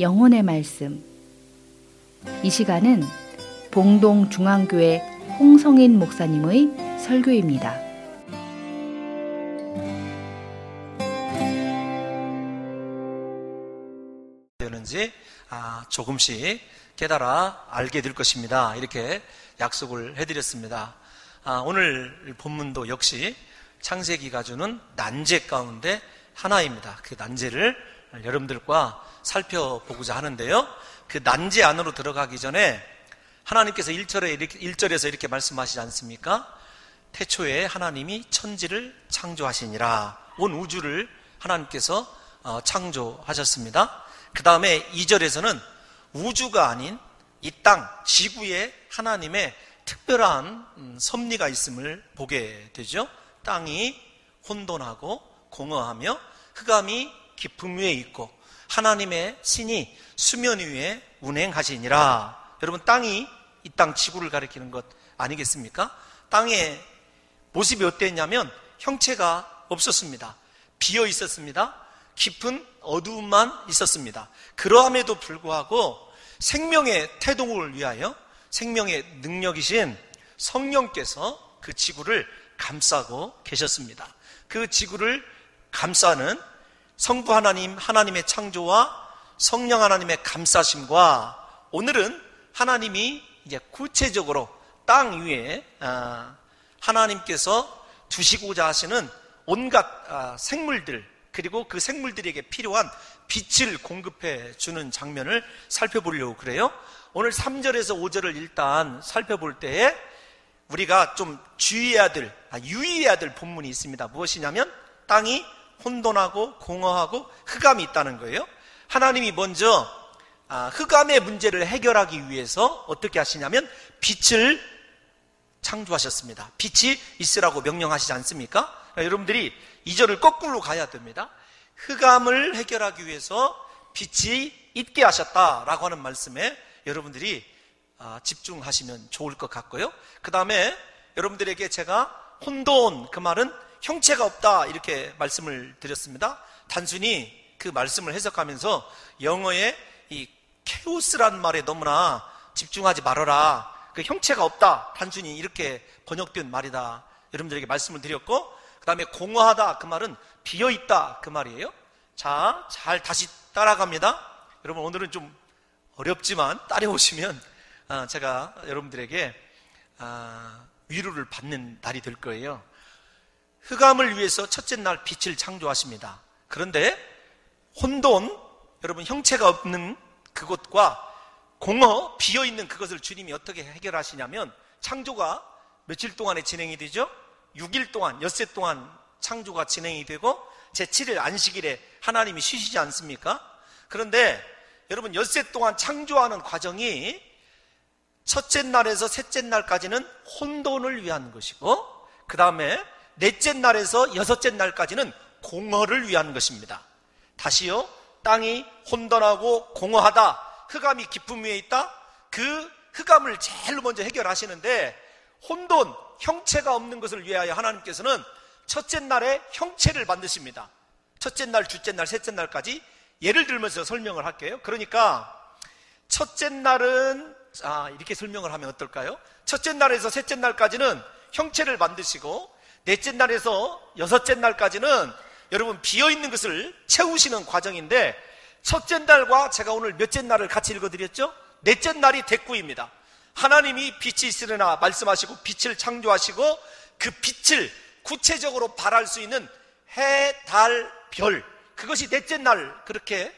영혼의 말씀. 이 시간은 봉동 중앙교회 홍성인 목사님의 설교입니다. 되는지 아, 조금씩 깨달아 알게 될 것입니다. 이렇게 약속을 해드렸습니다. 아, 오늘 본문도 역시 창세기가 주는 난제 가운데 하나입니다. 그 난제를 여러분들과 살펴보고자 하는데요. 그 난제 안으로 들어가기 전에 하나님께서 1절에 이렇게, 1절에서 이렇게 말씀하시지 않습니까? 태초에 하나님이 천지를 창조하시니라. 온 우주를 하나님께서 어, 창조하셨습니다. 그 다음에 2절에서는 우주가 아닌 이 땅, 지구에 하나님의 특별한 음, 섭리가 있음을 보게 되죠. 땅이 혼돈하고 공허하며 흑암이 깊음 위에 있고 하나님의 신이 수면 위에 운행하시니라. 여러분 땅이 이 땅 지구를 가리키는 것 아니겠습니까? 땅의 모습이 어땠냐면 형체가 없었습니다. 비어 있었습니다. 깊은 어두움만 있었습니다. 그러함에도 불구하고 생명의 태동을 위하여 생명의 능력이신 성령께서 그 지구를 감싸고 계셨습니다. 그 지구를 감싸는 성부 하나님, 하나님의 창조와 성령 하나님의 감싸심과 오늘은 하나님이 이제 구체적으로 땅 위에 아, 하나님께서 두시고자 하시는 온갖 아, 생물들 그리고 그 생물들에게 필요한 빛을 공급해 주는 장면을 살펴보려고 그래요. 오늘 3절에서 5절을 일단 살펴볼 때에 우리가 좀 주의해야 될, 아, 유의해야 될 본문이 있습니다. 무엇이냐면 땅이 혼돈하고 공허하고 흑암이 있다는 거예요. 하나님이 먼저 아, 흑암의 문제를 해결하기 위해서 어떻게 하시냐면 빛을 창조하셨습니다. 빛이 있으라고 명령하시지 않습니까? 그러니까 여러분들이 이 절을 거꾸로 가야 됩니다. 흑암을 해결하기 위해서 빛이 있게 하셨다라고 하는 말씀에 여러분들이 아, 집중하시면 좋을 것 같고요. 그 다음에 여러분들에게 제가 혼돈 그 말은 형체가 없다 이렇게 말씀을 드렸습니다. 단순히 그 말씀을 해석하면서 영어의 이 케오스란 말에 너무나 집중하지 말아라. 그 형체가 없다. 단순히 이렇게 번역된 말이다. 여러분들에게 말씀을 드렸고 그 다음에 공허하다 그 말은 비어 있다 그 말이에요. 자, 잘 다시 따라갑니다. 여러분 오늘은 좀 어렵지만 따라오시면 아, 제가 여러분들에게 아, 위로를 받는 날이 될 거예요. 흑암을 위해서 첫째 날 빛을 창조하십니다. 그런데 혼돈, 여러분 형체가 없는 그곳과 공허, 비어 있는 그것을 주님이 어떻게 해결하시냐면 창조가 며칠 동안에 진행이 되죠? 6일 동안, 엿새 동안 창조가 진행이 되고 제7일 안식일에 하나님이 쉬시지 않습니까? 그런데 여러분 엿새 동안 창조하는 과정이 첫째 날에서 셋째 날까지는 혼돈을 위한 것이고 그 다음에 넷째 날에서 여섯째 날까지는 공허를 위한 것입니다. 다시요. 땅이 혼돈하고 공허하다. 흑암이 깊음 위에 있다. 그 흑암을 제일 먼저 해결하시는데 혼돈, 형체가 없는 것을 위하여 하나님께서는 첫째 날에 형체를 만드십니다. 첫째 날, 둘째 날, 셋째 날까지 예를 들면서 설명을 할게요. 그러니까 첫째 날은 아, 이렇게 설명을 하면 어떨까요? 첫째 날에서 셋째 날까지는 형체를 만드시고 넷째 날에서 여섯째 날까지는 여러분 비어 있는 것을 채우시는 과정인데 첫째 날과 제가 오늘 몇째 날을 같이 읽어드렸죠? 넷째 날이 대구입니다. 하나님이 빛이 있으려나 말씀하시고 빛을 창조하시고 그 빛을 구체적으로 발할 수 있는 해, 달, 별 그것이 넷째 날 그렇게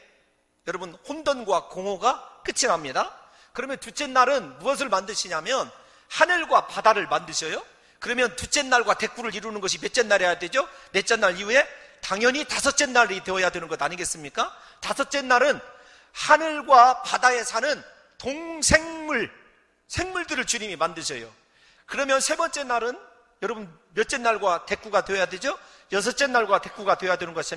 여러분 혼돈과 공허가 끝이 납니다. 그러면 둘째 날은 무엇을 만드시냐면 하늘과 바다를 만드셔요. 그러면 둘째 날과 대꾸를 이루는 것이 몇째 날이어야 되죠? 넷째 날 이후에 당연히 다섯째 날이 되어야 되는 것 아니겠습니까? 다섯째 날은 하늘과 바다에 사는 동생물, 생물들을 주님이 만드셔요. 그러면 세 번째 날은 여러분 몇째 날과 대꾸가 되어야 되죠? 여섯째 날과 대꾸가 되어야 되는 것이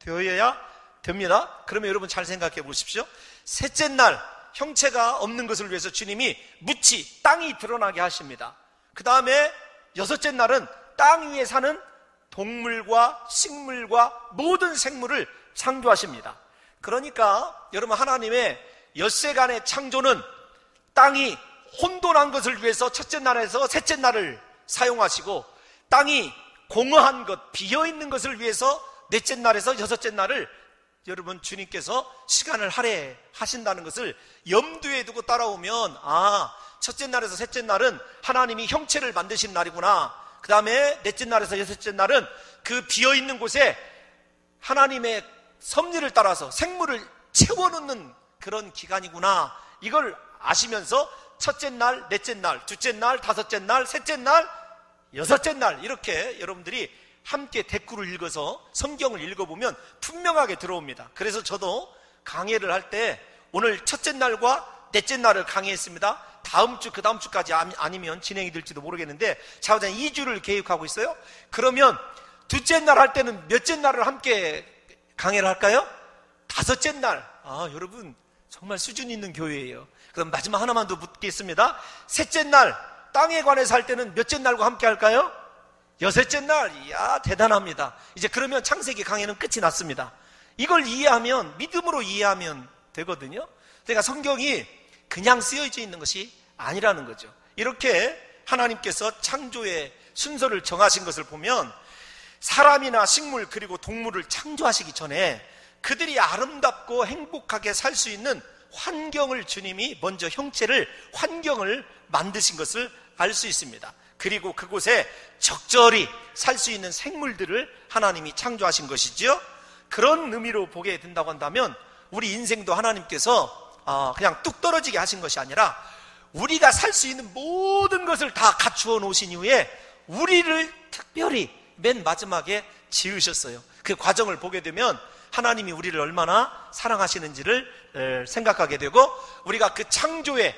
되어야 됩니다. 그러면 여러분 잘 생각해 보십시오. 셋째 날 형체가 없는 것을 위해서 주님이 무치 땅이 드러나게 하십니다. 그 다음에 여섯째 날은 땅 위에 사는 동물과 식물과 모든 생물을 창조하십니다. 그러니까 여러분 하나님의 엿새간의 창조는 땅이 혼돈한 것을 위해서 첫째 날에서 셋째 날을 사용하시고 땅이 공허한 것, 비어 있는 것을 위해서 넷째 날에서 여섯째 날을 여러분 주님께서 시간을 할애하신다는 것을 염두에 두고 따라오면 아 첫째 날에서 셋째 날은 하나님이 형체를 만드신 날이구나. 그 다음에 넷째 날에서 여섯째 날은 그 비어 있는 곳에 하나님의 섭리를 따라서 생물을 채워넣는 그런 기간이구나. 이걸 아시면서 첫째 날, 넷째 날, 둘째 날, 다섯째 날, 셋째 날, 여섯째 날 이렇게 여러분들이 함께 대꾸를 읽어서 성경을 읽어보면 분명하게 들어옵니다. 그래서 저도 강의를 할 때 오늘 첫째 날과 넷째 날을 강의했습니다. 다음 주, 그 다음 주까지 아니면 진행이 될지도 모르겠는데, 자우장 2주를 계획하고 있어요. 그러면 둘째 날 할 때는 몇째 날을 함께 강의를 할까요? 다섯째 날. 아, 여러분, 정말 수준 있는 교회예요. 그럼 마지막 하나만 더 묻겠습니다. 셋째 날, 땅에 관해서 할 때는 몇째 날과 함께 할까요? 여섯째 날, 이야, 대단합니다. 이제 그러면 창세기 강의는 끝이 났습니다. 이걸 이해하면, 믿음으로 이해하면 되거든요. 그러니까 성경이 그냥 쓰여져 있는 것이 아니라는 거죠. 이렇게 하나님께서 창조의 순서를 정하신 것을 보면 사람이나 식물 그리고 동물을 창조하시기 전에 그들이 아름답고 행복하게 살 수 있는 환경을 주님이 먼저 형체를 환경을 만드신 것을 알 수 있습니다. 그리고 그곳에 적절히 살 수 있는 생물들을 하나님이 창조하신 것이지요. 그런 의미로 보게 된다고 한다면 우리 인생도 하나님께서 어, 그냥 뚝 떨어지게 하신 것이 아니라 우리가 살 수 있는 모든 것을 다 갖추어 놓으신 이후에 우리를 특별히 맨 마지막에 지으셨어요. 그 과정을 보게 되면 하나님이 우리를 얼마나 사랑하시는지를 생각하게 되고 우리가 그 창조의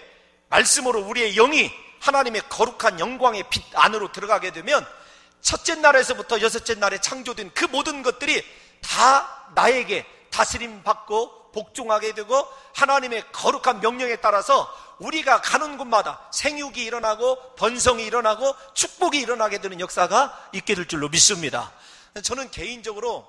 말씀으로 우리의 영이 하나님의 거룩한 영광의 빛 안으로 들어가게 되면 첫째 날에서부터 여섯째 날에 창조된 그 모든 것들이 다 나에게 다스림 받고 복종하게 되고 하나님의 거룩한 명령에 따라서 우리가 가는 곳마다 생육이 일어나고 번성이 일어나고 축복이 일어나게 되는 역사가 있게 될 줄로 믿습니다. 저는 개인적으로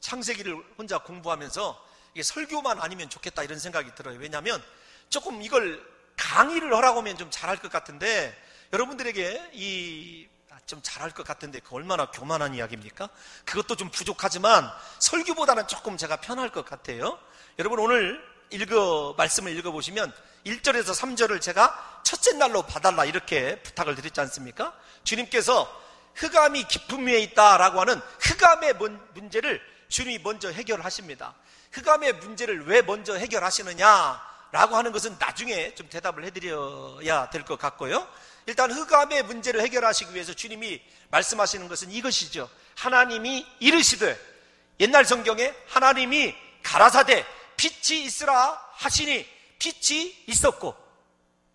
창세기를 혼자 공부하면서 설교만 아니면 좋겠다 이런 생각이 들어요. 왜냐하면 조금 이걸 강의를 하라고 하면 좀 잘할 것 같은데 여러분들에게 이 좀 잘할 것 같은데 그 얼마나 교만한 이야기입니까? 그것도 좀 부족하지만 설교보다는 조금 제가 편할 것 같아요. 여러분 오늘 읽어 말씀을 읽어 보시면 1절에서 3절을 제가 첫째 날로 봐달라 이렇게 부탁을 드렸지 않습니까? 주님께서 흑암이 깊음 위에 있다라고 하는 흑암의 문제를 주님이 먼저 해결하십니다. 흑암의 문제를 왜 먼저 해결하시느냐 라고 하는 것은 나중에 좀 대답을 해드려야 될 것 같고요. 일단 흑암의 문제를 해결하시기 위해서 주님이 말씀하시는 것은 이것이죠. 하나님이 이르시되 옛날 성경에 하나님이 가라사대 빛이 있으라 하시니 빛이 있었고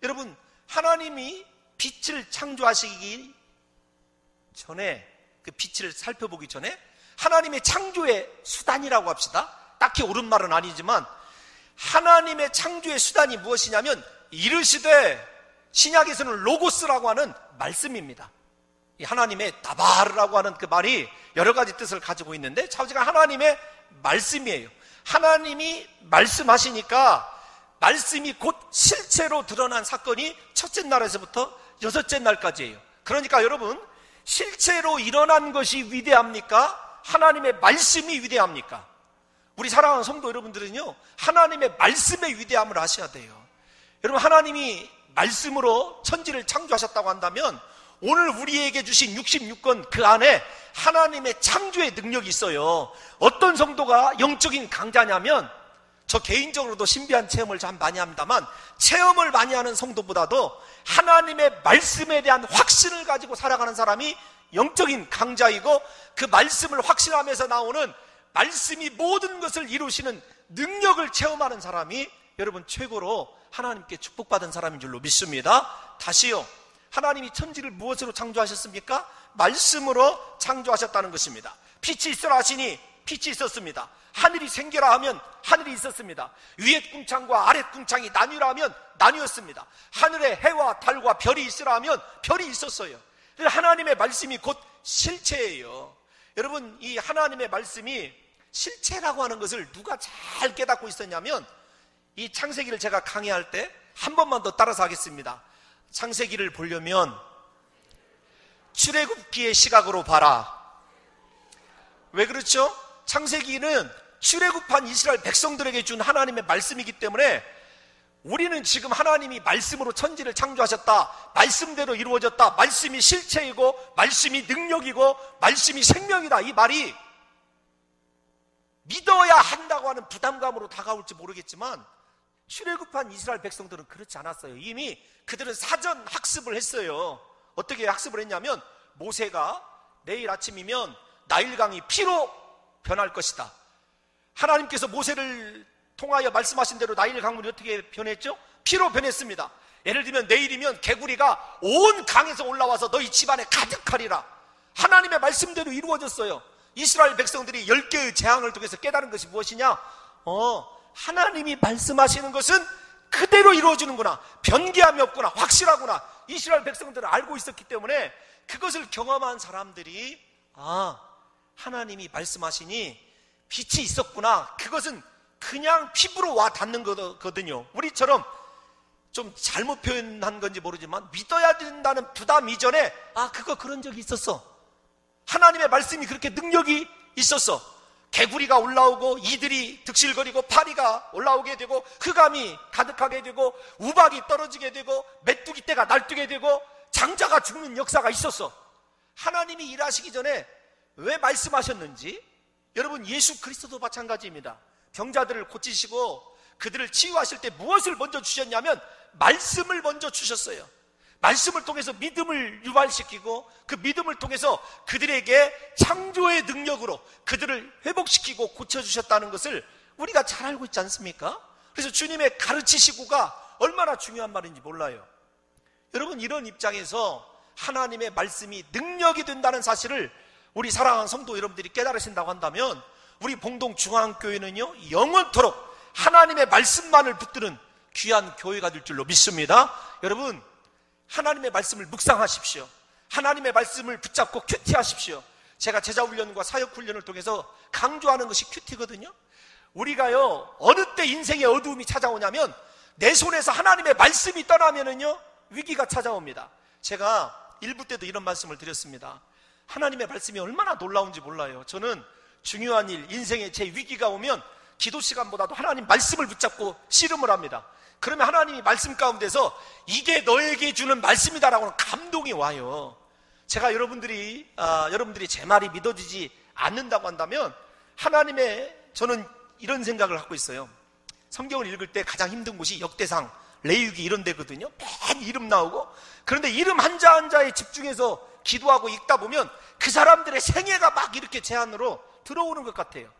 여러분 하나님이 빛을 창조하시기 전에 그 빛을 살펴보기 전에 하나님의 창조의 수단이라고 합시다. 딱히 옳은 말은 아니지만 하나님의 창조의 수단이 무엇이냐면 이르시되 신약에서는 로고스라고 하는 말씀입니다. 하나님의 다바르라고 하는 그 말이 여러 가지 뜻을 가지고 있는데 자우지가 하나님의 말씀이에요. 하나님이 말씀하시니까 말씀이 곧 실체로 드러난 사건이 첫째 날에서부터 여섯째 날까지예요. 그러니까 여러분 실체로 일어난 것이 위대합니까? 하나님의 말씀이 위대합니까? 우리 사랑하는 성도 여러분들은요 하나님의 말씀의 위대함을 아셔야 돼요. 여러분 하나님이 말씀으로 천지를 창조하셨다고 한다면 오늘 우리에게 주신 66권 그 안에 하나님의 창조의 능력이 있어요. 어떤 성도가 영적인 강자냐면 저 개인적으로도 신비한 체험을 참 많이 합니다만 체험을 많이 하는 성도보다도 하나님의 말씀에 대한 확신을 가지고 살아가는 사람이 영적인 강자이고 그 말씀을 확신하면서 나오는 말씀이 모든 것을 이루시는 능력을 체험하는 사람이 여러분 최고로 하나님께 축복받은 사람인 줄로 믿습니다. 다시요. 하나님이 천지를 무엇으로 창조하셨습니까? 말씀으로 창조하셨다는 것입니다. 빛이 있으라 하시니 빛이 있었습니다. 하늘이 생겨라 하면 하늘이 있었습니다. 위에 궁창과 아래 궁창이 나뉘라 하면 나뉘었습니다. 하늘에 해와 달과 별이 있으라 하면 별이 있었어요. 하나님의 말씀이 곧 실체예요. 여러분, 이 하나님의 말씀이 실체라고 하는 것을 누가 잘 깨닫고 있었냐면 이 창세기를 제가 강의할 때 한 번만 더 따라서 하겠습니다. 창세기를 보려면 출애굽기의 시각으로 봐라. 왜 그렇죠? 창세기는 출애굽한 이스라엘 백성들에게 준 하나님의 말씀이기 때문에 우리는 지금 하나님이 말씀으로 천지를 창조하셨다. 말씀대로 이루어졌다. 말씀이 실체이고 말씀이 능력이고 말씀이 생명이다. 이 말이 믿어야 한다고 하는 부담감으로 다가올지 모르겠지만 출애굽한 이스라엘 백성들은 그렇지 않았어요. 이미 그들은 사전 학습을 했어요. 어떻게 학습을 했냐면 모세가 내일 아침이면 나일강이 피로 변할 것이다. 하나님께서 모세를 통하여 말씀하신 대로 나일 강물이 어떻게 변했죠? 피로 변했습니다. 예를 들면 내일이면 개구리가 온 강에서 올라와서 너희 집안에 가득하리라. 하나님의 말씀대로 이루어졌어요. 이스라엘 백성들이 10개의 재앙을 통해서 깨달은 것이 무엇이냐? 어, 하나님이 말씀하시는 것은 그대로 이루어지는구나. 변기함이 없구나. 확실하구나. 이스라엘 백성들은 알고 있었기 때문에 그것을 경험한 사람들이 아, 하나님이 말씀하시니 빛이 있었구나. 그것은 그냥 피부로 와 닿는 거거든요. 우리처럼 좀 잘못 표현한 건지 모르지만 믿어야 된다는 부담 이전에 아, 그거 그런 적이 있었어. 하나님의 말씀이 그렇게 능력이 있었어. 개구리가 올라오고 이들이 득실거리고 파리가 올라오게 되고 흑암이 가득하게 되고 우박이 떨어지게 되고 메뚜기 떼가 날뛰게 되고 장자가 죽는 역사가 있었어. 하나님이 일하시기 전에 왜 말씀하셨는지 여러분 예수 그리스도도 마찬가지입니다. 병자들을 고치시고 그들을 치유하실 때 무엇을 먼저 주셨냐면 말씀을 먼저 주셨어요. 말씀을 통해서 믿음을 유발시키고 그 믿음을 통해서 그들에게 창조의 능력으로 그들을 회복시키고 고쳐주셨다는 것을 우리가 잘 알고 있지 않습니까? 그래서 주님의 가르치시고가 얼마나 중요한 말인지 몰라요. 여러분, 이런 입장에서 하나님의 말씀이 능력이 된다는 사실을 우리 사랑하는 성도 여러분들이 깨달으신다고 한다면 우리 봉동 중앙교회는요, 영원토록 하나님의 말씀만을 붙드는 귀한 교회가 될 줄로 믿습니다. 여러분, 하나님의 말씀을 묵상하십시오. 하나님의 말씀을 붙잡고 큐티하십시오. 제가 제자 훈련과 사역 훈련을 통해서 강조하는 것이 큐티거든요. 우리가요, 어느 때 인생의 어두움이 찾아오냐면 내 손에서 하나님의 말씀이 떠나면은요, 위기가 찾아옵니다. 제가 일부 때도 이런 말씀을 드렸습니다. 하나님의 말씀이 얼마나 놀라운지 몰라요. 저는 중요한 일, 인생에 제 위기가 오면 기도 시간보다도 하나님 말씀을 붙잡고 씨름을 합니다. 그러면 하나님이 말씀 가운데서 이게 너에게 주는 말씀이다라고는 감동이 와요. 제가 여러분들이 아, 여러분들이 제 말이 믿어지지 않는다고 한다면 하나님의 저는 이런 생각을 하고 있어요. 성경을 읽을 때 가장 힘든 곳이 역대상, 레위기 이런 데거든요. 맨 이름 나오고 그런데 이름 한자 한자에 집중해서 기도하고 읽다 보면 그 사람들의 생애가 막 이렇게 제안으로 들어오는 것 같아요.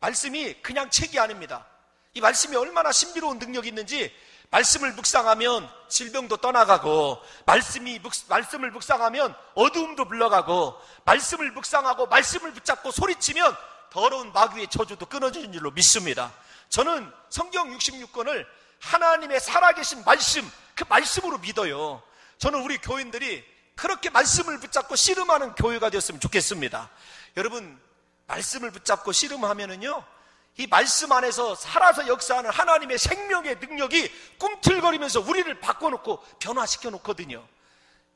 말씀이 그냥 책이 아닙니다. 이 말씀이 얼마나 신비로운 능력이 있는지 말씀을 묵상하면 질병도 떠나가고 말씀이 말씀을 묵상하면 어두움도 물러가고 말씀을 묵상하고 말씀을 붙잡고 소리치면 더러운 마귀의 저주도 끊어지는 줄로 믿습니다. 저는 성경 66권을 하나님의 살아계신 말씀 그 말씀으로 믿어요. 저는 우리 교인들이 그렇게 말씀을 붙잡고 씨름하는 교회가 되었으면 좋겠습니다. 여러분 말씀을 붙잡고 씨름하면은요 이 말씀 안에서 살아서 역사하는 하나님의 생명의 능력이 꿈틀거리면서 우리를 바꿔놓고 변화시켜 놓거든요.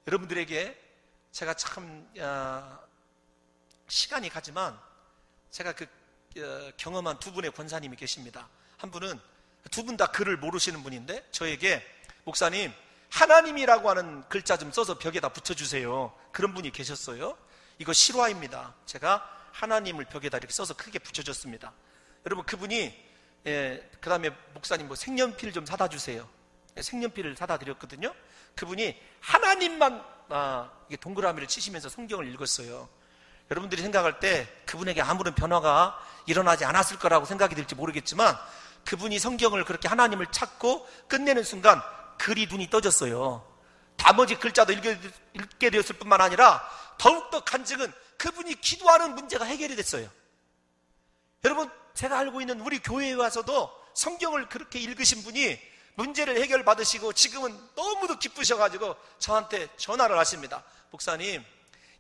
여러분들에게 제가 참 어, 시간이 가지만 제가 그 어, 경험한 두 분의 권사님이 계십니다. 한 분은 두 분 다 글을 모르시는 분인데 저에게 목사님 하나님이라고 하는 글자 좀 써서 벽에다 붙여주세요. 그런 분이 계셨어요. 이거 실화입니다. 제가 하나님을 벽에다 이렇게 써서 크게 붙여줬습니다. 여러분 그분이 예, 그 다음에 목사님 뭐 색연필 좀 사다 주세요. 예, 색연필을 사다 드렸거든요. 그분이 하나님만 아, 동그라미를 치시면서 성경을 읽었어요. 여러분들이 생각할 때 그분에게 아무런 변화가 일어나지 않았을 거라고 생각이 들지 모르겠지만 그분이 성경을 그렇게 하나님을 찾고 끝내는 순간 글이 눈이 떠졌어요. 나머지 글자도 읽게 되었을 뿐만 아니라 더욱더 간증은 그분이 기도하는 문제가 해결이 됐어요. 여러분 제가 알고 있는 우리 교회에 와서도 성경을 그렇게 읽으신 분이 문제를 해결받으시고 지금은 너무도 기쁘셔가지고 저한테 전화를 하십니다. 목사님,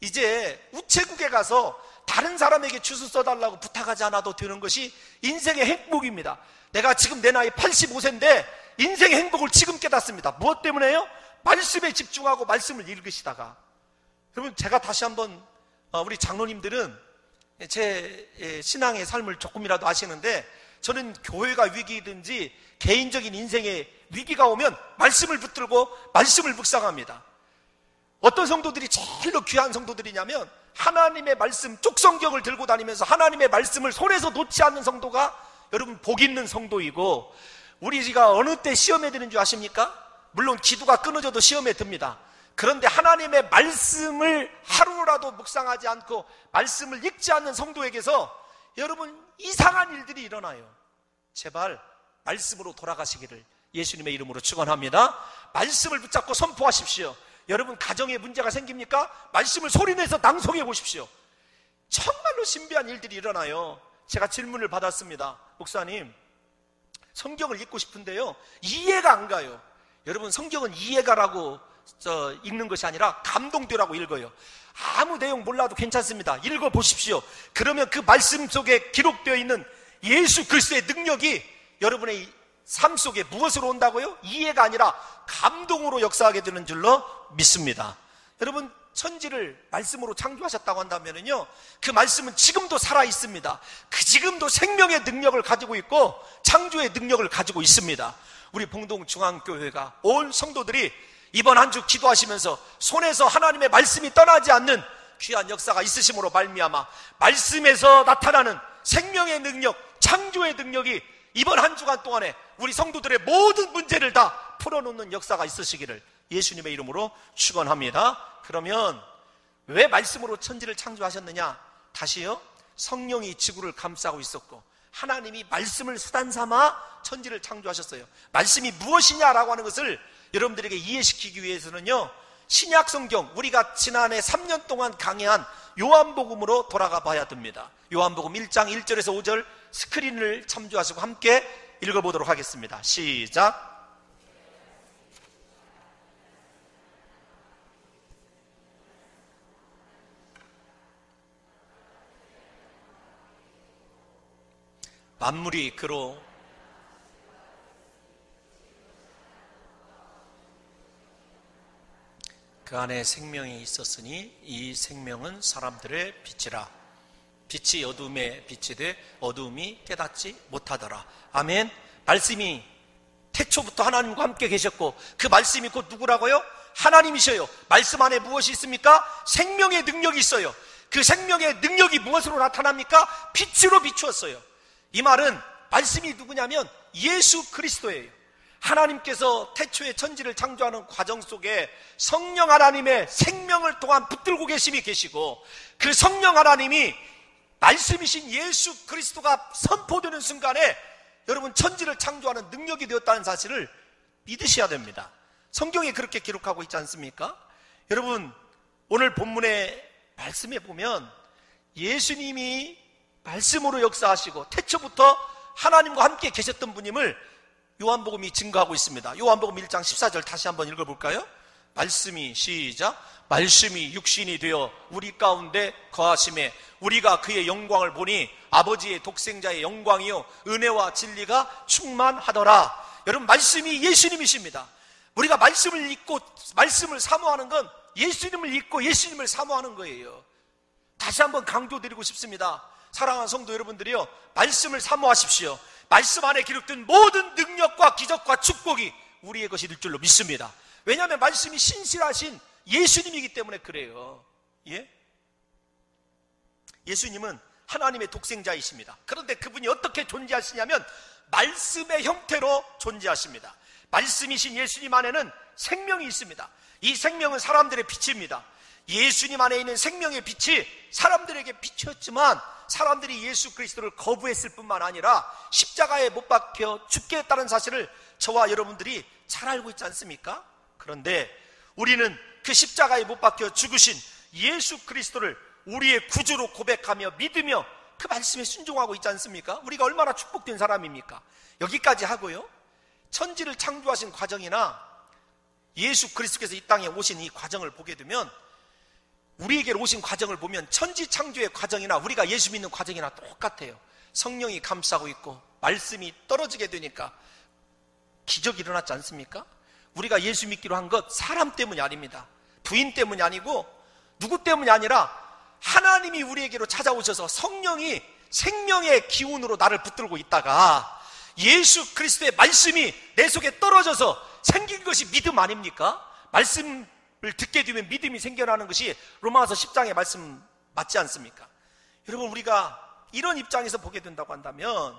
이제 우체국에 가서 다른 사람에게 주소 써달라고 부탁하지 않아도 되는 것이 인생의 행복입니다. 내가 지금 내 나이 85세인데 인생의 행복을 지금 깨닫습니다. 무엇 때문에요? 말씀에 집중하고 말씀을 읽으시다가. 여러분, 제가 다시 한번, 어, 우리 장로님들은 제 예, 신앙의 삶을 조금이라도 아시는데 저는 교회가 위기든지 개인적인 인생의 위기가 오면 말씀을 붙들고 말씀을 묵상합니다. 어떤 성도들이 제일로 귀한 성도들이냐면 하나님의 말씀 쪽성경을 들고 다니면서 하나님의 말씀을 손에서 놓지 않는 성도가 여러분 복 있는 성도이고 우리가 어느 때 시험에 드는 줄 아십니까? 물론 기도가 끊어져도 시험에 듭니다. 그런데 하나님의 말씀을 하루라도 묵상하지 않고 말씀을 읽지 않는 성도에게서 여러분 이상한 일들이 일어나요. 제발 말씀으로 돌아가시기를 예수님의 이름으로 축원합니다. 말씀을 붙잡고 선포하십시오. 여러분 가정에 문제가 생깁니까? 말씀을 소리내서 낭송해 보십시오. 정말로 신비한 일들이 일어나요. 제가 질문을 받았습니다. 목사님, 성경을 읽고 싶은데요. 이해가 안 가요. 여러분 성경은 이해가라고 저 읽는 것이 아니라 감동되라고 읽어요. 아무 내용 몰라도 괜찮습니다. 읽어 보십시오. 그러면 그 말씀 속에 기록되어 있는 예수 그리스도의 능력이 여러분의 삶 속에 무엇으로 온다고요? 이해가 아니라 감동으로 역사하게 되는 줄로 믿습니다. 여러분 천지를 말씀으로 창조하셨다고 한다면요. 그 말씀은 지금도 살아 있습니다. 그 지금도 생명의 능력을 가지고 있고 창조의 능력을 가지고 있습니다. 우리 봉동 중앙교회가 온 성도들이 이번 한 주 기도하시면서 손에서 하나님의 말씀이 떠나지 않는 귀한 역사가 있으심으로 말미암아 말씀에서 나타나는 생명의 능력, 창조의 능력이 이번 한 주간 동안에 우리 성도들의 모든 문제를 다 풀어놓는 역사가 있으시기를 예수님의 이름으로 축원합니다. 그러면 왜 말씀으로 천지를 창조하셨느냐? 다시요. 성령이 지구를 감싸고 있었고 하나님이 말씀을 수단 삼아 천지를 창조하셨어요. 말씀이 무엇이냐라고 하는 것을 여러분들에게 이해시키기 위해서는요. 신약 성경 우리가 지난해 3년 동안 강의한 요한복음으로 돌아가 봐야 됩니다. 요한복음 1장 1절에서 5절 스크린을 참조하시고 함께 읽어보도록 하겠습니다. 시작. 만물이 그로 그 안에 생명이 있었으니 이 생명은 사람들의 빛이라 빛이 어둠에 빛이 돼 어둠이 깨닫지 못하더라 아멘 말씀이 태초부터 하나님과 함께 계셨고 그 말씀이 곧 누구라고요? 하나님이셔요 말씀 안에 무엇이 있습니까? 생명의 능력이 있어요 그 생명의 능력이 무엇으로 나타납니까? 빛으로 비추었어요 이 말은 말씀이 누구냐면 예수 그리스도예요. 하나님께서 태초에 천지를 창조하는 과정 속에 성령 하나님의 생명을 통한 붙들고 계심이 계시고 그 성령 하나님이 말씀이신 예수 그리스도가 선포되는 순간에 여러분 천지를 창조하는 능력이 되었다는 사실을 믿으셔야 됩니다. 성경에 그렇게 기록하고 있지 않습니까? 여러분 오늘 본문의 말씀에 보면 예수님이 말씀으로 역사하시고 태초부터 하나님과 함께 계셨던 분임을 요한복음이 증거하고 있습니다. 요한복음 1장 14절 다시 한번 읽어볼까요? 말씀이 시작 말씀이 육신이 되어 우리 가운데 거하심에 우리가 그의 영광을 보니 아버지의 독생자의 영광이요 은혜와 진리가 충만하더라. 여러분 말씀이 예수님이십니다. 우리가 말씀을 읽고 말씀을 사모하는 건 예수님을 읽고 예수님을 사모하는 거예요. 다시 한번 강조드리고 싶습니다. 사랑하는 성도 여러분들이요. 말씀을 사모하십시오. 말씀 안에 기록된 모든 능력과 기적과 축복이 우리의 것이 될 줄로 믿습니다. 왜냐하면 말씀이 신실하신 예수님이기 때문에 그래요. 예? 예수님은 하나님의 독생자이십니다. 그런데 그분이 어떻게 존재하시냐면 말씀의 형태로 존재하십니다. 말씀이신 예수님 안에는 생명이 있습니다. 이 생명은 사람들의 빛입니다. 예수님 안에 있는 생명의 빛이 사람들에게 비쳤지만 사람들이 예수 그리스도를 거부했을 뿐만 아니라 십자가에 못 박혀 죽게 했다는 사실을 저와 여러분들이 잘 알고 있지 않습니까? 그런데 우리는 그 십자가에 못 박혀 죽으신 예수 그리스도를 우리의 구주로 고백하며 믿으며 그 말씀에 순종하고 있지 않습니까? 우리가 얼마나 축복된 사람입니까? 여기까지 하고요. 천지를 창조하신 과정이나 예수 그리스도께서 이 땅에 오신 이 과정을 보게 되면 우리에게 오신 과정을 보면 천지 창조의 과정이나 우리가 예수 믿는 과정이나 똑같아요. 성령이 감싸고 있고 말씀이 떨어지게 되니까 기적이 일어났지 않습니까? 우리가 예수 믿기로 한 것 사람 때문이 아닙니다. 부인 때문이 아니고 누구 때문이 아니라 하나님이 우리에게로 찾아오셔서 성령이 생명의 기운으로 나를 붙들고 있다가 예수 그리스도의 말씀이 내 속에 떨어져서 생긴 것이 믿음 아닙니까? 말씀을 듣게 되면 믿음이 생겨나는 것이 로마서 10장의 말씀 맞지 않습니까? 여러분 우리가 이런 입장에서 보게 된다고 한다면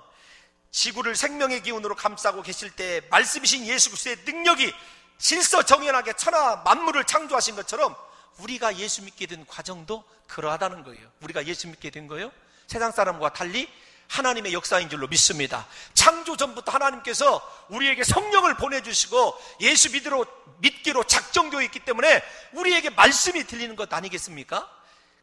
지구를 생명의 기운으로 감싸고 계실 때 말씀이신 예수 그리스도의 능력이 질서 정연하게 천하 만물을 창조하신 것처럼 우리가 예수 믿게 된 과정도 그러하다는 거예요. 우리가 예수 믿게 된 거예요. 세상 사람과 달리 하나님의 역사인 줄로 믿습니다. 창조 전부터 하나님께서 우리에게 성령을 보내주시고 예수 믿으로, 믿기로 작정되어 있기 때문에 우리에게 말씀이 들리는 것 아니겠습니까?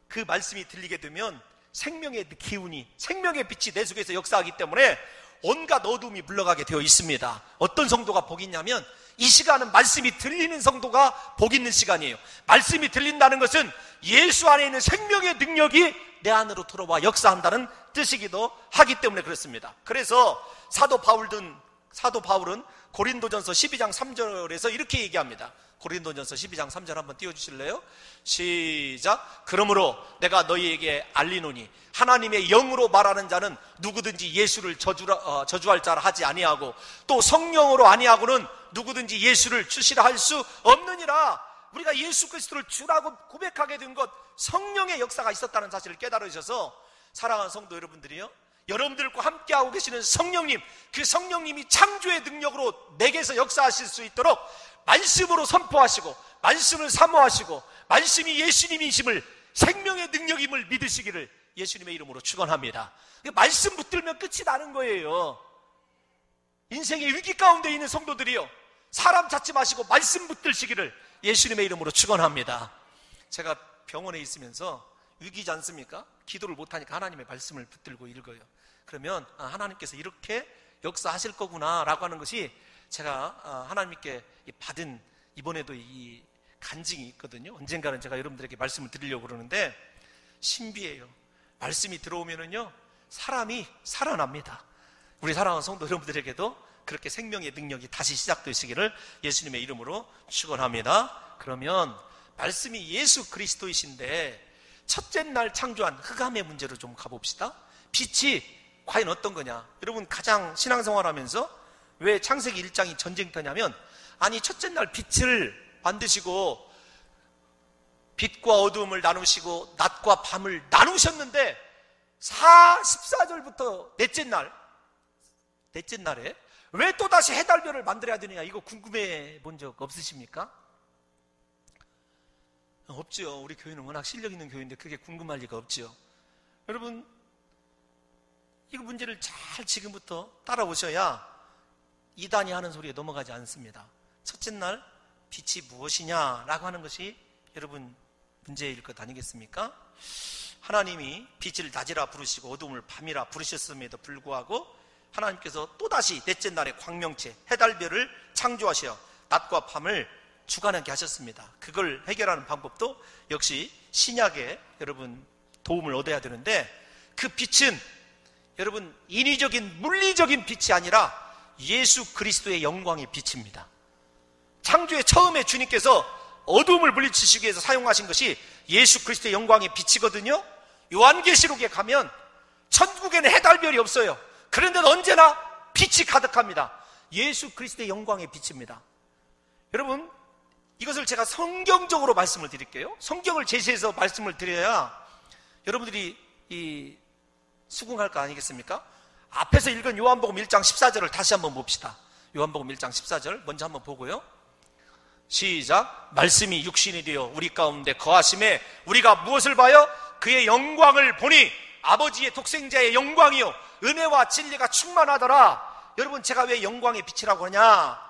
그 말씀이 들리게 되면 생명의 기운이, 생명의 빛이 내 속에서 역사하기 때문에 온갖 어둠이 물러가게 되어 있습니다. 어떤 성도가 복 있냐면 이 시간은 말씀이 들리는 성도가 복 있는 시간이에요. 말씀이 들린다는 것은 예수 안에 있는 생명의 능력이 내 안으로 들어와 역사한다는 뜻이기도 하기 때문에 그렇습니다. 그래서 사도 바울든 사도 바울은 고린도전서 12장 3절에서 이렇게 얘기합니다. 고린도전서 12장 3절 한번 띄워 주실래요? 시작. 그러므로 내가 너희에게 알리노니 하나님의 영으로 말하는 자는 누구든지 예수를 저주라, 어, 저주할 자라 하지 아니하고 또 성령으로 아니하고는 누구든지 예수를 주시라 할 수 없느니라. 우리가 예수 그리스도를 주라고 고백하게 된 것 성령의 역사가 있었다는 사실을 깨달으셔서 사랑하는 성도 여러분들이요. 여러분들과 함께하고 계시는 성령님, 그 성령님이 창조의 능력으로 내게서 역사하실 수 있도록 말씀으로 선포하시고, 말씀을 사모하시고, 말씀이 예수님이심을, 생명의 능력임을 믿으시기를 예수님의 이름으로 축원합니다. 말씀 붙들면 끝이 나는 거예요. 인생의 위기 가운데 있는 성도들이요. 사람 찾지 마시고 말씀 붙들시기를 예수님의 이름으로 축원합니다. 제가 병원에 있으면서 위기지 않습니까? 기도를 못하니까 하나님의 말씀을 붙들고 읽어요. 그러면 아, 하나님께서 이렇게 역사하실 거구나라고 하는 것이 제가 아, 하나님께 받은 이번에도 이 간증이 있거든요. 언젠가는 제가 여러분들에게 말씀을 드리려고 그러는데 신비해요. 말씀이 들어오면은요 사람이 살아납니다. 우리 사랑하는 성도 여러분들에게도 그렇게 생명의 능력이 다시 시작되시기를 예수님의 이름으로 축원합니다. 그러면 말씀이 예수 그리스도이신데 첫째 날 창조한 흑암의 문제로 좀 가봅시다. 빛이 과연 어떤 거냐? 여러분 가장 신앙생활 하면서 왜 창세기 1장이 전쟁터냐면 아니 첫째 날 빛을 만드시고 빛과 어두움을 나누시고 낮과 밤을 나누셨는데 4, 14절부터 넷째 날 넷째 날에 왜 또다시 해달별을 만들어야 되느냐 이거 궁금해 본 적 없으십니까? 없죠. 우리 교회는 워낙 실력 있는 교회인데 그게 궁금할 리가 없죠. 여러분, 이거 문제를 잘 지금부터 따라오셔야 이단이 하는 소리에 넘어가지 않습니다. 첫째 날, 빛이 무엇이냐라고 하는 것이 여러분 문제일 것 아니겠습니까? 하나님이 빛을 낮이라 부르시고 어둠을 밤이라 부르셨음에도 불구하고 하나님께서 또다시 넷째 날에 광명체, 해달별을 창조하셔 낮과 밤을 주관하게 하셨습니다. 그걸 해결하는 방법도 역시 신약에 여러분 도움을 얻어야 되는데 그 빛은 여러분 인위적인 물리적인 빛이 아니라 예수 그리스도의 영광의 빛입니다. 창조의 처음에 주님께서 어둠을 물리치시기 위해서 사용하신 것이 예수 그리스도의 영광의 빛이거든요. 요한계시록에 가면 천국에는 해달별이 없어요. 그런데 언제나 빛이 가득합니다. 예수 그리스도의 영광의 빛입니다. 여러분 이것을 제가 성경적으로 말씀을 드릴게요. 성경을 제시해서 말씀을 드려야 여러분들이 이 수긍할 거 아니겠습니까? 앞에서 읽은 요한복음 1장 14절을 다시 한번 봅시다. 요한복음 1장 14절 먼저 한번 보고요. 시작. 말씀이 육신이 되어 우리 가운데 거하심에 우리가 무엇을 봐요? 그의 영광을 보니 아버지의 독생자의 영광이요. 은혜와 진리가 충만하더라. 여러분 제가 왜 영광의 빛이라고 하냐?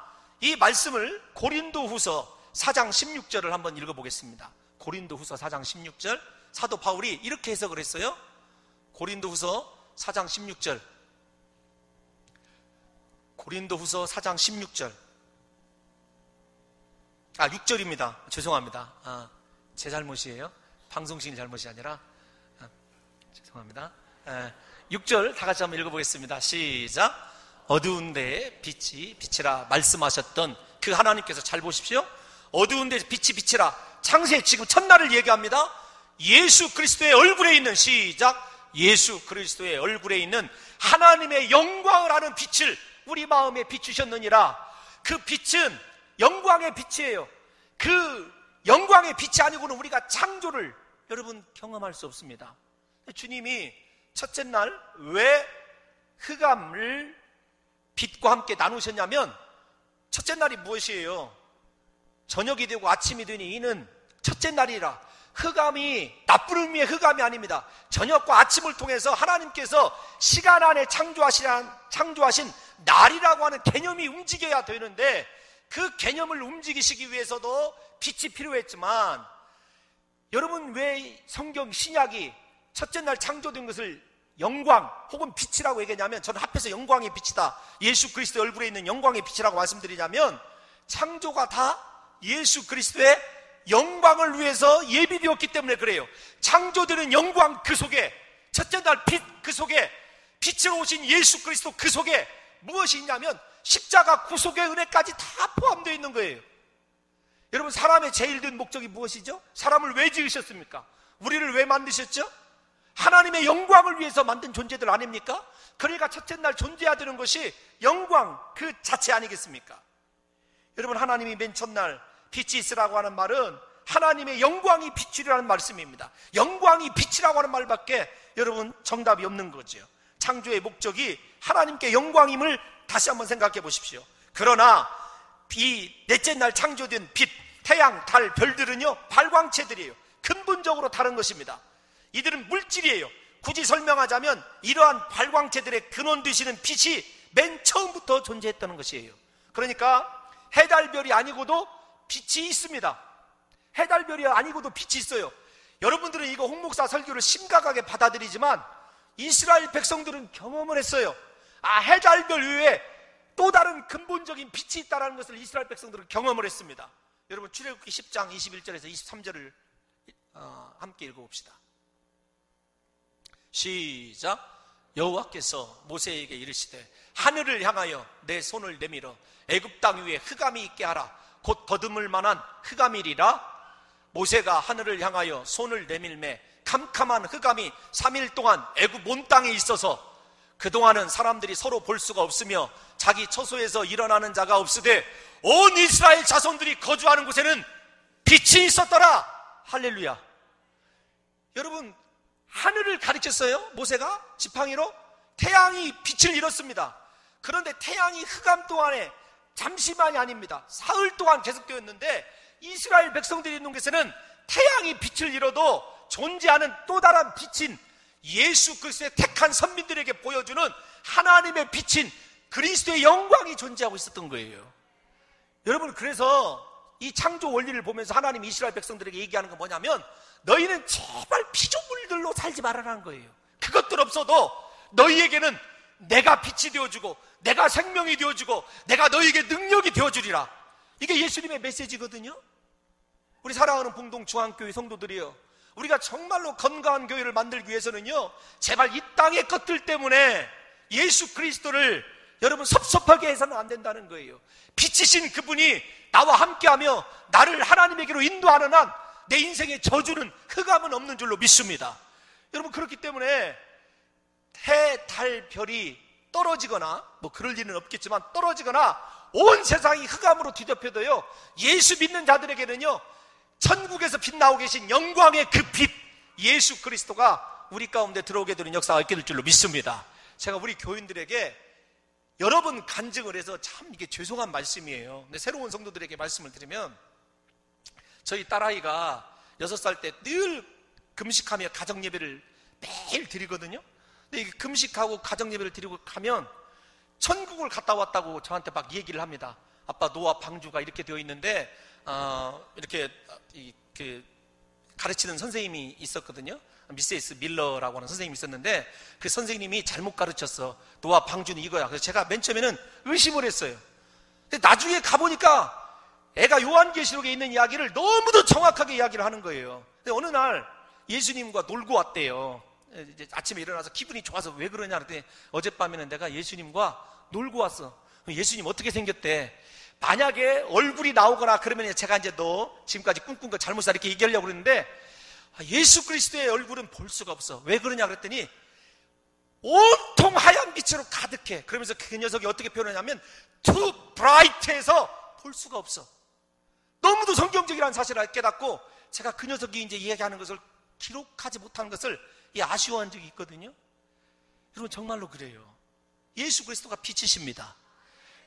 이 말씀을 고린도 후서 4장 16절을 한번 읽어보겠습니다. 고린도 후서 4장 16절. 사도 바울이 이렇게 해석을 했어요. 고린도 후서 4장 16절. 고린도 후서 4장 16절. 아, 6절입니다. 죄송합니다. 아, 제 잘못이에요. 방송신이 잘못이 아니라 아, 죄송합니다. 에, 6절 다 같이 한번 읽어보겠습니다. 시작. 어두운 데에 빛이 빛이라 말씀하셨던 그 하나님께서 잘 보십시오. 어두운 데에 빛이 빛이라 창세 지금 첫날을 얘기합니다. 예수 그리스도의 얼굴에 있는 시작. 예수 그리스도의 얼굴에 있는 하나님의 영광을 하는 빛을 우리 마음에 비추셨느니라. 그 빛은 영광의 빛이에요. 그 영광의 빛이 아니고는 우리가 창조를 여러분 경험할 수 없습니다. 주님이 첫째 날 왜 흑암을 빛과 함께 나누셨냐면 첫째 날이 무엇이에요? 저녁이 되고 아침이 되니 이는 첫째 날이라 흑암이 나쁜 의미의 흑암이 아닙니다. 저녁과 아침을 통해서 하나님께서 시간 안에 창조하신, 창조하신 날이라고 하는 개념이 움직여야 되는데 그 개념을 움직이시기 위해서도 빛이 필요했지만 여러분 왜 성경 신약이 첫째 날 창조된 것을 영광 혹은 빛이라고 얘기하냐면 저는 합해서 영광의 빛이다. 예수 그리스도 얼굴에 있는 영광의 빛이라고 말씀드리냐면 창조가 다 예수 그리스도의 영광을 위해서 예비되었기 때문에 그래요. 창조되는 영광 그 속에 첫째 날 빛 그 속에 빛으로 오신 예수 그리스도 그 속에 무엇이 있냐면 십자가 구속의 은혜까지 다 포함되어 있는 거예요. 여러분 사람의 제일 든 목적이 무엇이죠? 사람을 왜 지으셨습니까? 우리를 왜 만드셨죠? 하나님의 영광을 위해서 만든 존재들 아닙니까? 그러니까 첫째 날 존재해야 되는 것이 영광 그 자체 아니겠습니까? 여러분 하나님이 맨 첫날 빛이 있으라고 하는 말은 하나님의 영광이 빛이라는 말씀입니다. 영광이 빛이라고 하는 말밖에 여러분 정답이 없는 거죠. 창조의 목적이 하나님께 영광임을 다시 한번 생각해 보십시오. 그러나 이 넷째 날 창조된 빛, 태양, 달, 별들은요 발광체들이에요. 근본적으로 다른 것입니다. 이들은 물질이에요. 굳이 설명하자면 이러한 발광체들의 근원 되시는 빛이 맨 처음부터 존재했다는 것이에요. 그러니까 해달별이 아니고도 빛이 있습니다. 해달별이 아니고도 빛이 있어요. 여러분들은 이거 홍목사 설교를 심각하게 받아들이지만 이스라엘 백성들은 경험을 했어요. 아, 해달별 위에 또 다른 근본적인 빛이 있다는 것을 이스라엘 백성들은 경험을 했습니다. 여러분 출애굽기 10장 21절에서 23절을 어, 함께 읽어봅시다. 시작. 여호와께서 모세에게 이르시되 하늘을 향하여 내 손을 내밀어 애굽 땅 위에 흑암이 있게 하라. 곧 더듬을 만한 흑암이리라. 모세가 하늘을 향하여 손을 내밀매 캄캄한 흑암이 3일 동안 애굽 온 땅에 있어서 그동안은 사람들이 서로 볼 수가 없으며 자기 처소에서 일어나는 자가 없으되 온 이스라엘 자손들이 거주하는 곳에는 빛이 있었더라. 할렐루야. 여러분 하늘을 가르쳤어요. 모세가 지팡이로 태양이 빛을 잃었습니다. 그런데 태양이 흑암 동안에 잠시만이 아닙니다. 사흘 동안 계속되었는데 이스라엘 백성들이 곳에는 태양이 빛을 잃어도 존재하는 또 다른 빛인 예수 그리스도의 택한 선민들에게 보여주는 하나님의 빛인 그리스도의 영광이 존재하고 있었던 거예요. 여러분 그래서 이 창조 원리를 보면서 하나님 이스라엘 백성들에게 얘기하는 건 뭐냐면 너희는 제발 피조물들로 살지 말아라는 거예요. 그것들 없어도 너희에게는 내가 빛이 되어주고 내가 생명이 되어주고 내가 너희에게 능력이 되어주리라. 이게 예수님의 메시지거든요. 우리 사랑하는 봉동중앙교회 성도들이요. 우리가 정말로 건강한 교회를 만들기 위해서는요. 제발 이 땅의 것들 때문에 예수 그리스도를 여러분 섭섭하게 해서는 안 된다는 거예요. 빛이신 그분이 나와 함께하며 나를 하나님에게로 인도하는 한 내 인생의 저주는 흑암은 없는 줄로 믿습니다. 여러분 그렇기 때문에 해, 달, 별이 떨어지거나 뭐 그럴 일은 없겠지만 떨어지거나 온 세상이 흑암으로 뒤덮여도요. 예수 믿는 자들에게는요. 천국에서 빛나고 계신 영광의 그 빛 예수 그리스도가 우리 가운데 들어오게 되는 역사가 있게 될 줄로 믿습니다. 제가 우리 교인들에게 여러 번 간증을 해서 참 이게 죄송한 말씀이에요. 근데 새로운 성도들에게 말씀을 드리면 저희 딸아이가 6살 때 늘 금식하며 가정 예배를 매일 드리거든요. 근데 이게 금식하고 가정 예배를 드리고 가면 천국을 갔다 왔다고 저한테 막 얘기를 합니다. 아빠 노아 방주가 이렇게 되어 있는데 어, 이렇게 이, 그 가르치는 선생님이 있었거든요. 미세스 밀러라고 하는 선생님이 있었는데 그 선생님이 잘못 가르쳤어. 노아 방주는 이거야. 그래서 제가 맨 처음에는 의심을 했어요. 근데 나중에 가보니까 애가 요한계시록에 있는 이야기를 너무도 정확하게 이야기를 하는 거예요. 근데 어느 날 예수님과 놀고 왔대요. 이제 아침에 일어나서 기분이 좋아서 왜 그러냐 그랬더니 어젯밤에는 내가 예수님과 놀고 왔어. 예수님 어떻게 생겼대? 만약에 얼굴이 나오거나 그러면 제가 이제 너 지금까지 꿈꾼 거 잘못 살 이렇게 얘기하려고 그랬는데 아, 예수 그리스도의 얼굴은 볼 수가 없어. 왜 그러냐 그랬더니 온통 하얀 빛으로 가득해. 그러면서 그 녀석이 어떻게 표현하냐면 too bright해서 볼 수가 없어. 너무도 성경적이라는 사실을 깨닫고 제가 그 녀석이 이제 이야기하는 것을 기록하지 못한 것을 아쉬워한 적이 있거든요. 여러분 정말로 그래요. 예수 그리스도가 빛이십니다.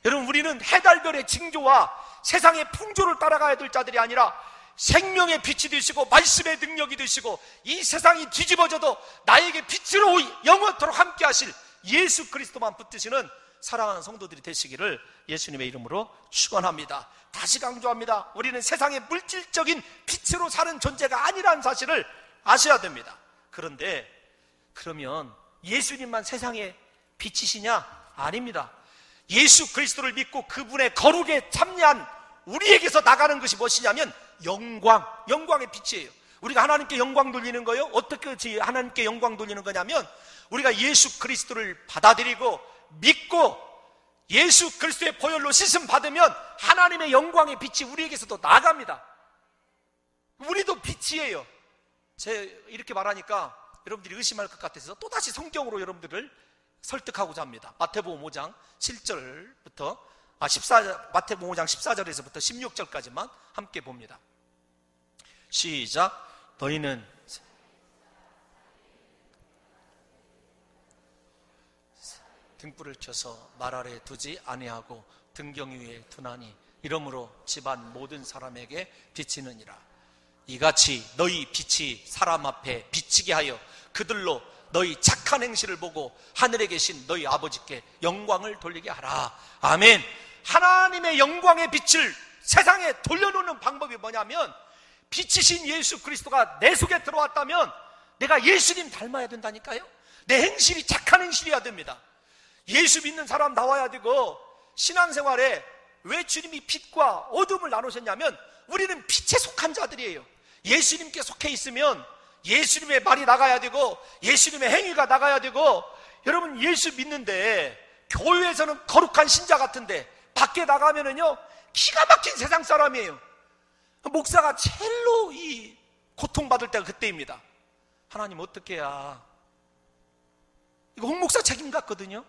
여러분 우리는 해달별의 징조와 세상의 풍조를 따라가야 될 자들이 아니라 생명의 빛이 되시고 말씀의 능력이 되시고 이 세상이 뒤집어져도 나에게 빛으로 영원토록 함께 하실 예수 그리스도만 붙드시는 사랑하는 성도들이 되시기를 예수님의 이름으로 축원합니다. 다시 강조합니다. 우리는 세상의 물질적인 빛으로 사는 존재가 아니라는 사실을 아셔야 됩니다. 그런데 그러면 예수님만 세상의 빛이시냐? 아닙니다. 예수 그리스도를 믿고 그분의 거룩에 참여한 우리에게서 나가는 것이 무엇이냐면 영광, 영광의 빛이에요. 우리가 하나님께 영광 돌리는 거요? 어떻게 하나님께 영광 돌리는 거냐면 우리가 예수 그리스도를 받아들이고 믿고 예수 그리스도의 보혈로 씻음 받으면 하나님의 영광의 빛이 우리에게서도 나갑니다. 우리도 빛이에요. 제 이렇게 말하니까 여러분들이 의심할 것 같아서 또다시 성경으로 여러분들을 설득하고자 합니다. 마태복음 5장 7절부터 아 14, 마태복음 5장 14절에서부터 16절까지만 함께 봅니다. 시작. 너희는 등불을 켜서 말 아래 두지 아니하고 등경 위에 두나니 이러므로 집안 모든 사람에게 비치느니라. 이같이 너희 빛이 사람 앞에 비치게 하여 그들로 너희 착한 행실을 보고 하늘에 계신 너희 아버지께 영광을 돌리게 하라. 아멘. 하나님의 영광의 빛을 세상에 돌려놓는 방법이 뭐냐면 빛이신 예수 그리스도가 내 속에 들어왔다면 내가 예수님 닮아야 된다니까요. 내 행실이 착한 행실이어야 됩니다. 예수 믿는 사람 나와야 되고 신앙생활에 왜 주님이 빛과 어둠을 나누셨냐면 우리는 빛에 속한 자들이에요. 예수님께 속해 있으면 예수님의 말이 나가야 되고 예수님의 행위가 나가야 되고 여러분 예수 믿는데 교회에서는 거룩한 신자 같은데 밖에 나가면은요 기가 막힌 세상 사람이에요. 목사가 첼로 이 고통받을 때가 그때입니다. 하나님 어떻게 해야 이거 홍 목사 책임 같거든요.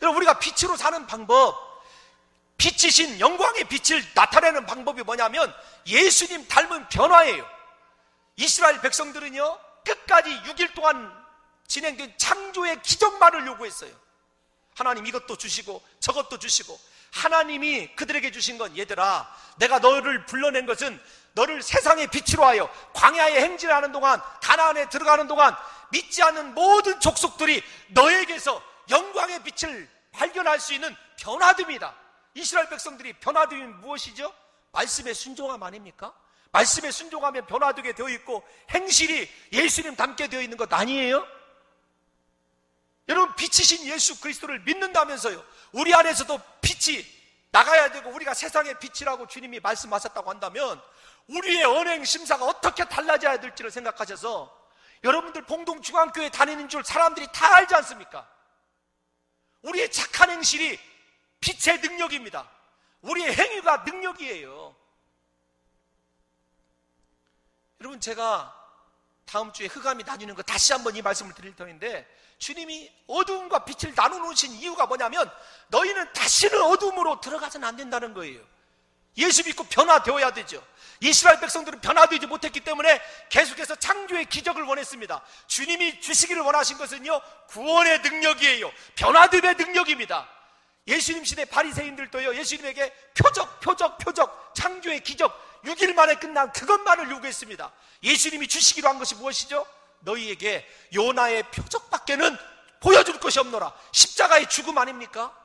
여러분 우리가 빛으로 사는 방법 빛이신 영광의 빛을 나타내는 방법이 뭐냐면 예수님 닮은 변화예요. 이스라엘 백성들은요, 끝까지 6일 동안 진행된 창조의 기적만을 요구했어요. 하나님 이것도 주시고 저것도 주시고 하나님이 그들에게 주신 건 얘들아 내가 너를 불러낸 것은 너를 세상의 빛으로 하여 광야에 행진하는 동안 가나안에 들어가는 동안 믿지 않는 모든 족속들이 너에게서 영광의 빛을 발견할 수 있는 변화됨이다. 이스라엘 백성들이 변화됨이 무엇이죠? 말씀의 순종함 아닙니까? 말씀에 순종하면 변화되게 되어 있고 행실이 예수님 닮게 되어 있는 것 아니에요? 여러분 빛이신 예수 그리스도를 믿는다면서요. 우리 안에서도 빛이 나가야 되고 우리가 세상의 빛이라고 주님이 말씀하셨다고 한다면 우리의 언행 심사가 어떻게 달라져야 될지를 생각하셔서 여러분들 봉동 중앙교회 다니는 줄 사람들이 다 알지 않습니까? 우리의 착한 행실이 빛의 능력입니다. 우리의 행위가 능력이에요. 여러분 제가 다음 주에 흑암이 나뉘는 거 다시 한번 이 말씀을 드릴 터인데 주님이 어두움과 빛을 나눠놓으신 이유가 뭐냐면 너희는 다시는 어둠으로 들어가서는 안 된다는 거예요. 예수 믿고 변화되어야 되죠. 이스라엘 백성들은 변화되지 못했기 때문에 계속해서 창조의 기적을 원했습니다. 주님이 주시기를 원하신 것은요 구원의 능력이에요. 변화됨의 능력입니다. 예수님 시대 바리새인들도요 예수님에게 표적 표적 표적 창조의 기적 6일 만에 끝난 그것만을 요구했습니다. 예수님이 주시기로 한 것이 무엇이죠? 너희에게 요나의 표적밖에는 보여줄 것이 없노라. 십자가의 죽음 아닙니까?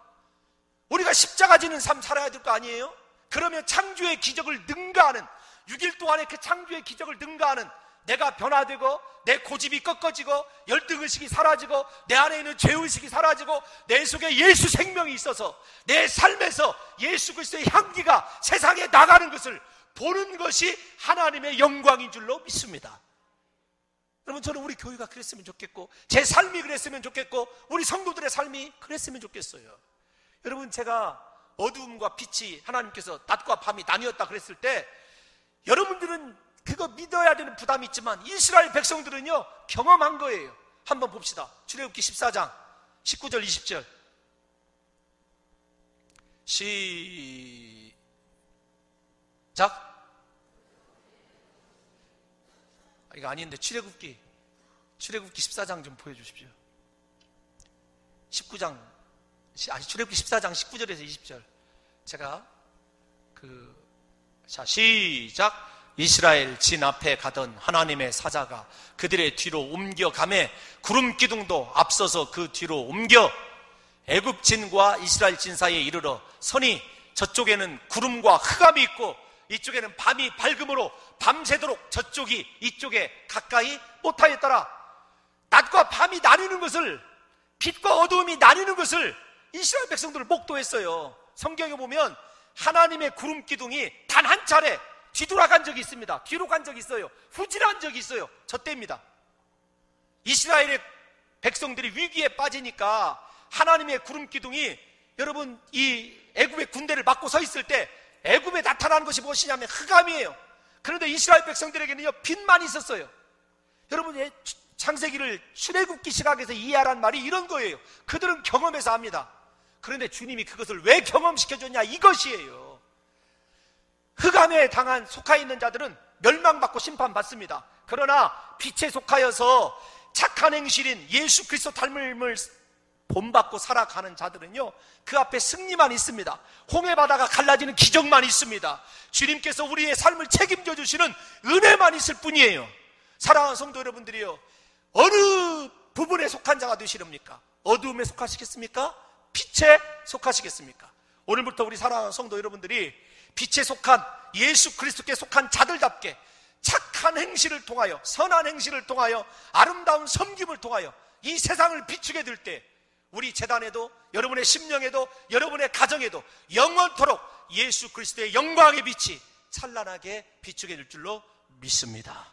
우리가 십자가 지는 삶 살아야 될 거 아니에요? 그러면 창조의 기적을 능가하는 6일 동안의 그 창조의 기적을 능가하는 내가 변화되고 내 고집이 꺾어지고 열등의식이 사라지고 내 안에 있는 죄의식이 사라지고 내 속에 예수 생명이 있어서 내 삶에서 예수 그리스도의 향기가 세상에 나가는 것을 보는 것이 하나님의 영광인 줄로 믿습니다. 여러분 저는 우리 교회가 그랬으면 좋겠고 제 삶이 그랬으면 좋겠고 우리 성도들의 삶이 그랬으면 좋겠어요. 여러분 제가 어두움과 빛이 하나님께서 낮과 밤이 나뉘었다 그랬을 때 여러분들은 그거 믿어야 되는 부담이 있지만 이스라엘 백성들은요 경험한 거예요. 한번 봅시다. 출애굽기 14장 19절 20절 시작 아, 이거 아닌데 출애굽기 출애굽기 14장 좀 보여 주십시오. 19장 아니 출애굽기 14장 19절에서 20절 제가 그 자 시작 이스라엘 진 앞에 가던 하나님의 사자가 그들의 뒤로 옮겨가매 구름 기둥도 앞서서 그 뒤로 옮겨 애굽 진과 이스라엘 진 사이에 이르러 선이 저쪽에는 구름과 흑암이 있고 이쪽에는 밤이 밝음으로 밤새도록 저쪽이 이쪽에 가까이 못하였더라. 낮과 밤이 나뉘는 것을 빛과 어두움이 나뉘는 것을 이스라엘 백성들을 목도했어요. 성경에 보면 하나님의 구름 기둥이 단 한 차례 뒤돌아간 적이 있습니다. 뒤로 간 적이 있어요. 후진한 적이 있어요. 저 때입니다. 이스라엘의 백성들이 위기에 빠지니까 하나님의 구름 기둥이 여러분 이 애굽의 군대를 막고 서 있을 때 애굽에 나타나는 것이 무엇이냐면 흑암이에요. 그런데 이스라엘 백성들에게는요 빛만 있었어요. 여러분 창세기를 출애굽기 시각에서 이해하란 말이 이런 거예요. 그들은 경험해서 합니다. 그런데 주님이 그것을 왜 경험시켜 줬냐 이것이에요. 흑암에 당한 속하 있는 자들은 멸망받고 심판받습니다. 그러나 빛에 속하여서 착한 행실인 예수 그리스도 닮음을 본받고 살아가는 자들은요, 그 앞에 승리만 있습니다. 홍해 바다가 갈라지는 기적만 있습니다. 주님께서 우리의 삶을 책임져 주시는 은혜만 있을 뿐이에요. 사랑하는 성도 여러분들이요, 어느 부분에 속한 자가 되시렵니까? 어두움에 속하시겠습니까? 빛에 속하시겠습니까? 오늘부터 우리 사랑하는 성도 여러분들이 빛에 속한 예수 그리스도께 속한 자들답게 착한 행실을 통하여 선한 행실을 통하여 아름다운 섬김을 통하여 이 세상을 비추게 될 때 우리 재단에도 여러분의 심령에도 여러분의 가정에도 영원토록 예수 그리스도의 영광의 빛이 찬란하게 비추게 될 줄로 믿습니다.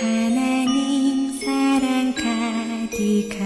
하나님 사랑 가득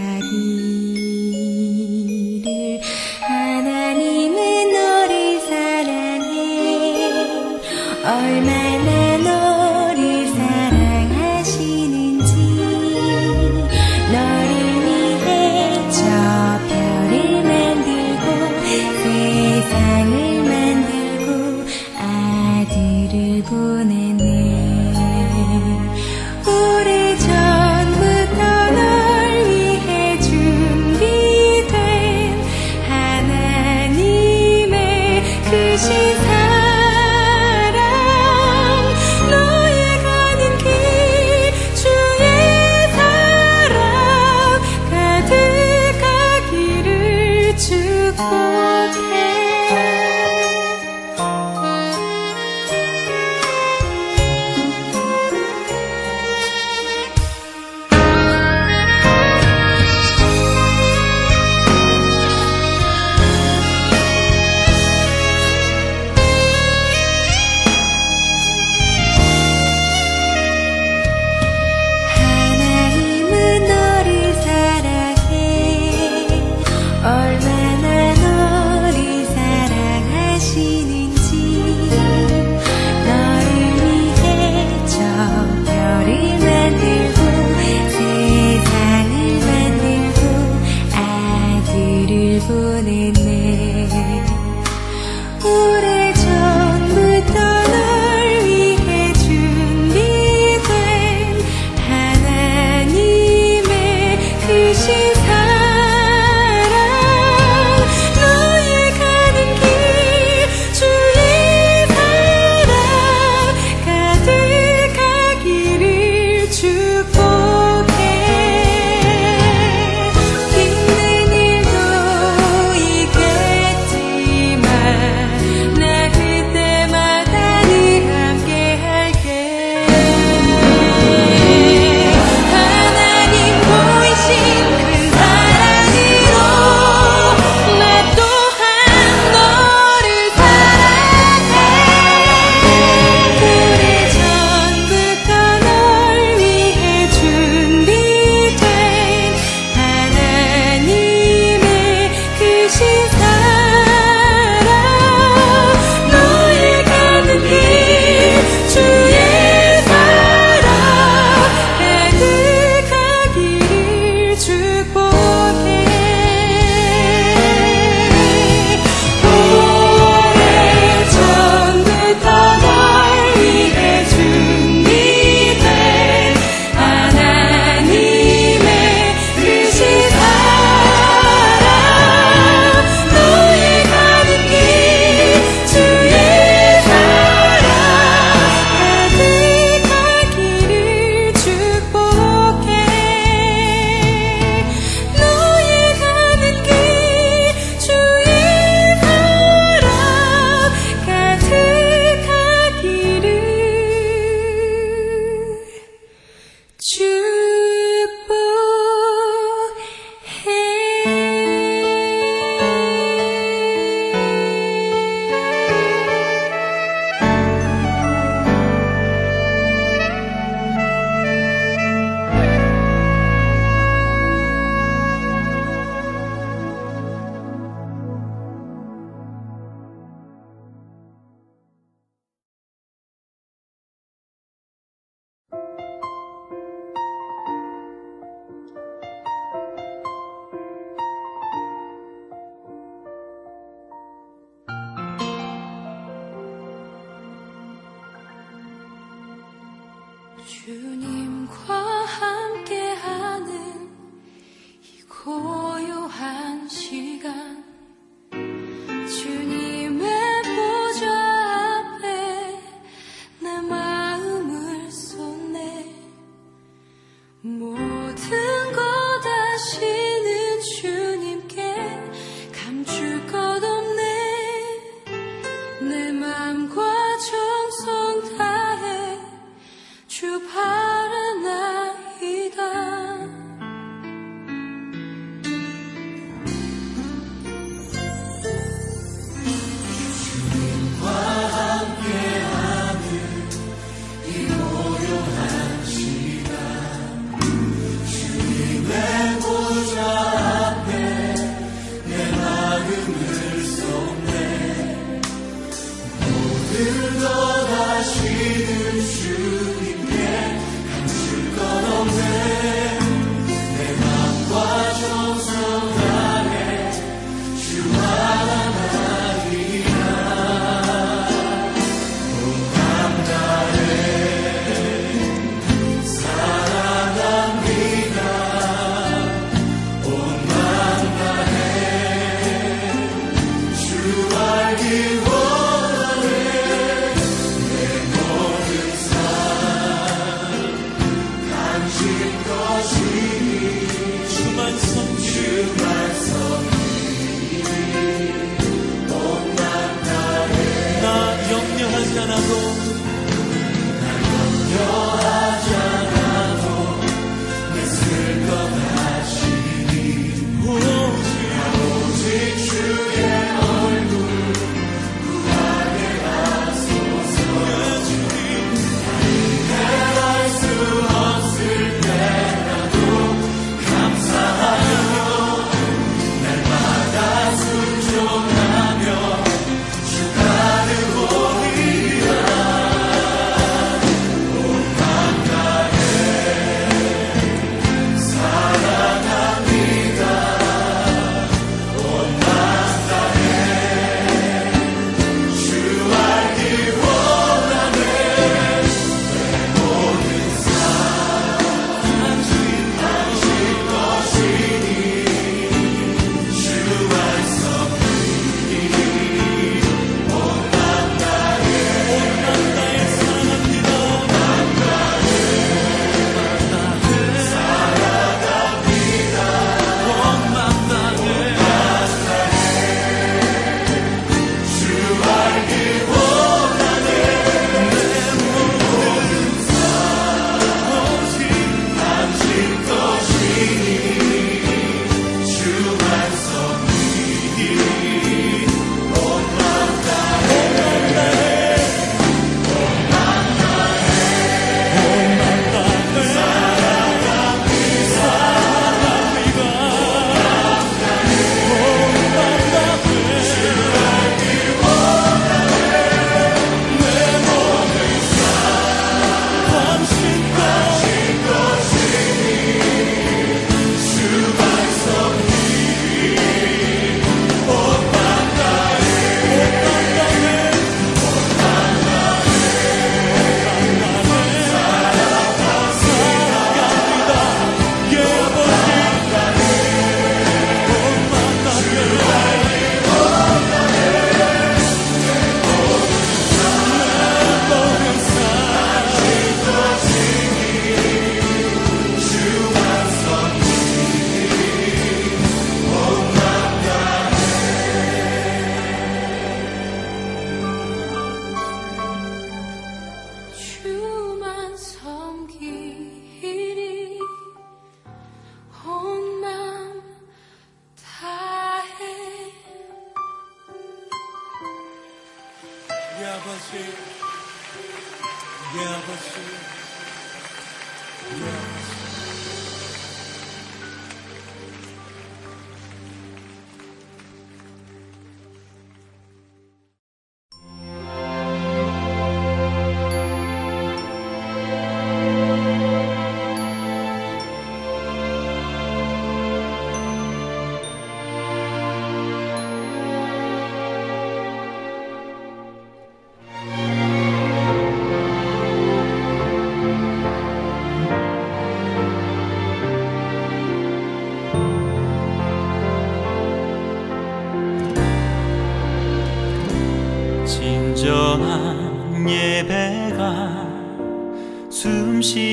잠시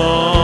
corazón.